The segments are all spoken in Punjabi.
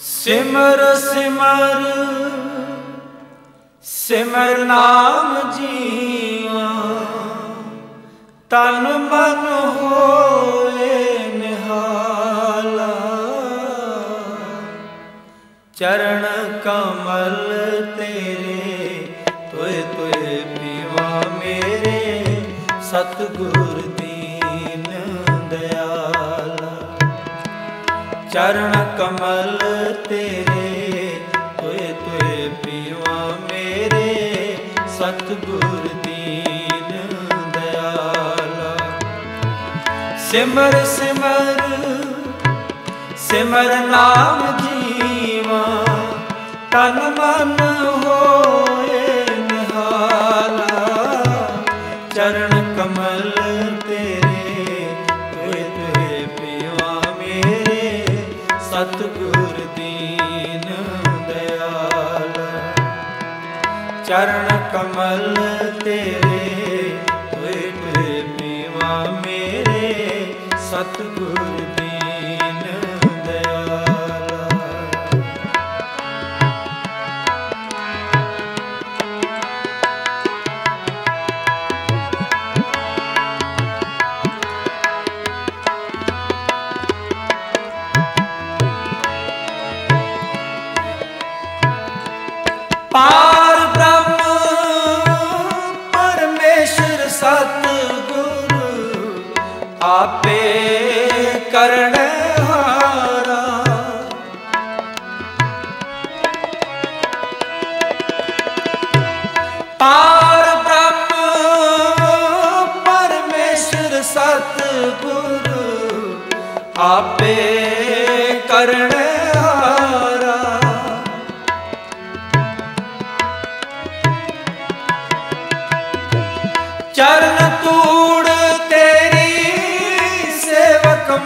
ਸਿਮਰ ਸਿਮਰ ਸਿਮਰ ਨਾਮ ਜੀਵਾ। ਤਨ ਮਨ ਹੋਏ ਨਿਹਾਲਾ। ਚਰਨ ਕਮਲ ਤੇਰੇ ਤੋਏ ਤੋਏ ਪੀਵਾ ਮੇਰੇ। ਸਤਿਗੁਰ ਚਰਨ ਕਮਲ ਤੇਰੇ, ਤੋਏ ਤੋਏ ਪੀਵਾ ਮੇਰੇ, ਸਤਗੁਰ ਦੀਨ ਦਇਆਲਾ। ਸਿਮਰ ਸਿਮਰ ਸਿਮਰ ਨਾਮ ਜੀਵਾ, ਤਨ ਮਨ ਹੋਏ ਸਤਗੁਰ ਦੀਨ ਦਇਆਲਾ ਚਰਨ ਕਮਲ ਤੇਰੇ ਸਤਿਗੁਰ ਆਪੇ ਕਰਨ ਹਾਰਾ। ਪਾਰ ਬ੍ਰਹਮ ਪਰਮੇਸ਼ਰ ਸਤਿਗੁਰ ਆਪੇ ਕਰਨ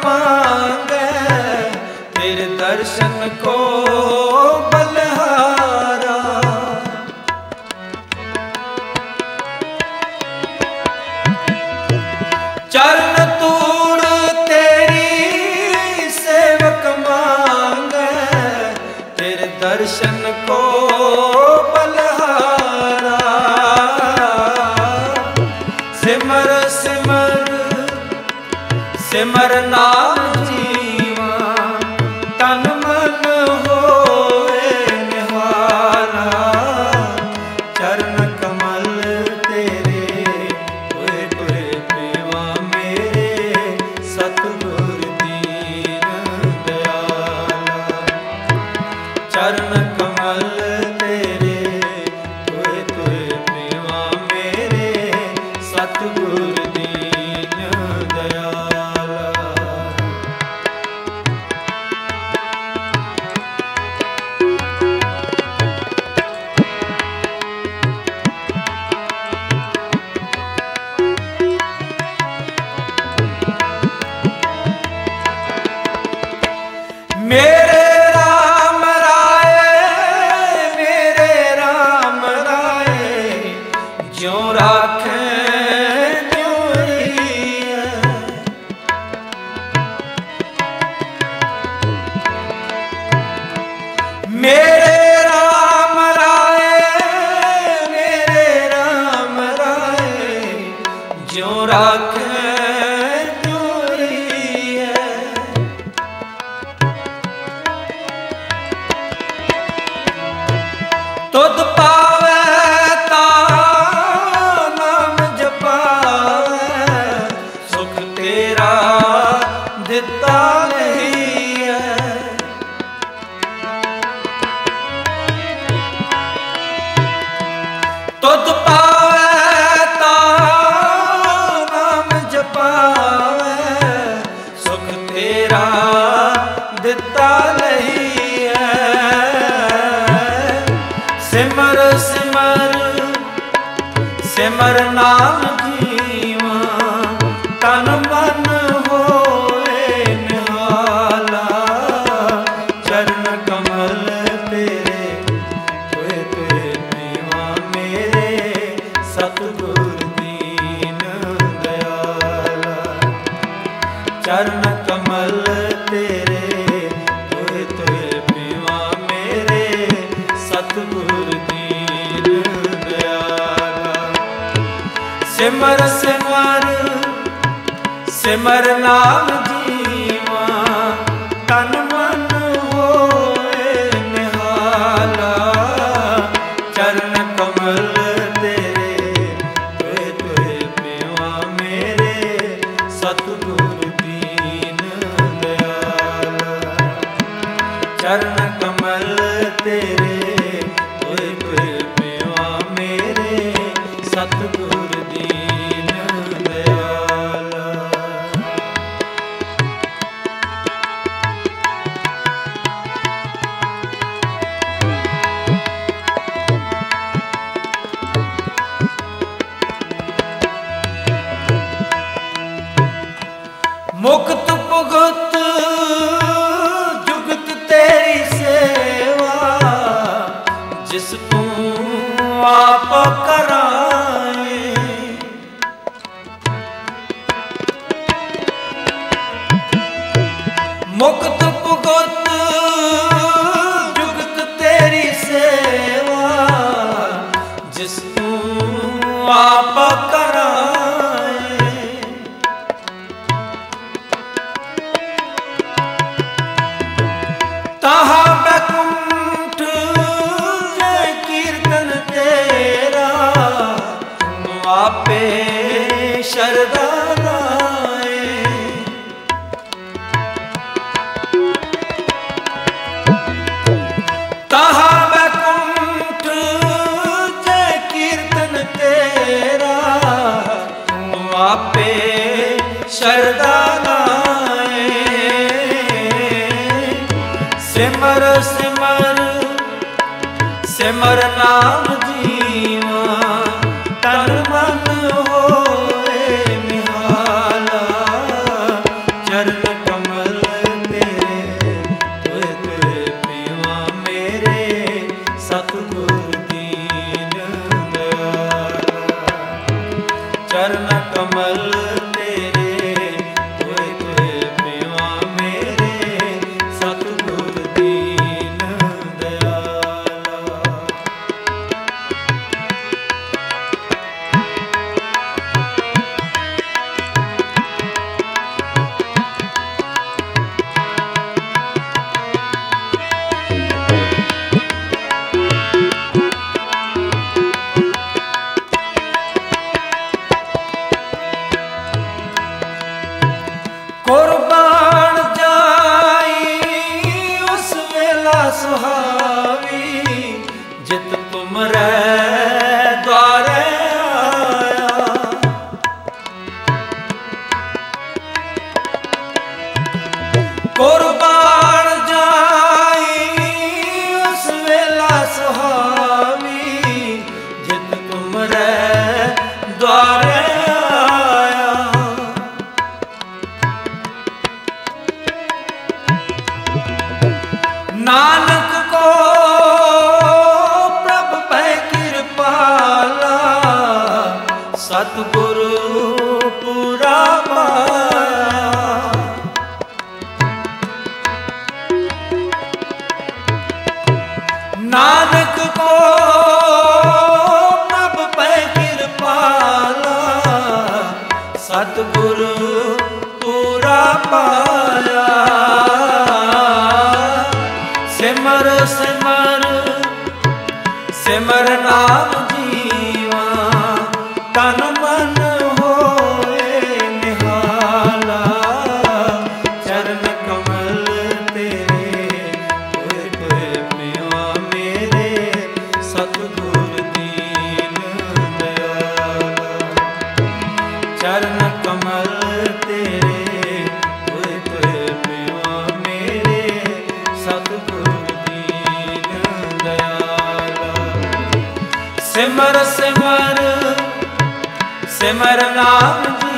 ਸੇਵਕ ਤੇਰੇ ਦਰਸ਼ਨ ਕੋ ਬਲਹਾਰਾ। ਚਰਨ ਤੂੜ ਤੇਰੀ ਸੇਵਕ ਮੰਗੈ ਤੇਰੇ ਦਰਸ਼ਨ ਕੋ ਸਿਮਰ ਸਿਮਰ ਨਾਮ ਰਾਖੇ ਸਿਮਰ ਸਿਮਰ ਸਿਮਰ ਨਾਮ ਜੀਵਾ, ਤਨ ਮਨ ਹੋਏ ਨਿਹਾਲਾ, ਚਰਨ ਕਮਲ ਤੇਰੇ ਤੋਏ ਤੋਏ ਪੀਵਾ ਮੇਰੇ, ਸਤਿਗੁਰ ਦੀਨ ਦਇਆਲਾ। ਚਰਨ ਸਿਮਰ ਸਿਮਰ ਸਿਮਰ ਨਾਮ ਮੁਕਤ ਭਗਤ ਜੁਗਤ ਤੇਰੀ ਸੇਵਾ ਜਿਸ ਤੂੰ ਆਪ ਕਰਾਏ ਮੁਕਤ ਭਗਤ ਤਾਹਾ ਬੈਕੁੰਠ ਕੀਰਤਨ ਤੇਰਾ। ਤੁਮ ਸ਼ਰਦਾ ਲਾਏ। ਤਾਹਾ ਕੀਰਤਨ ਤੇਰਾ। ਤੁਮ ਸ਼ਰਦਾ अमर नाम ਨਾਨਕ ਕੋ ਪ੍ਰਭ ਪੈ ਕਿਰਪਾਲਾ ਸਤਿਗੁਰ ਪੁਰਾ ਨਾਨਕ ਕੋ ਰਾਮ ਜੀਵਾ। ਤਨ ਸਿਮਰ ਸਿਮਰ ਸਿਮਰ